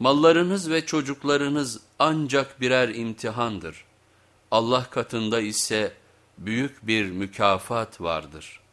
Mallarınız ve çocuklarınız ancak birer imtihandır. Allah katında ise büyük bir mükafat vardır.''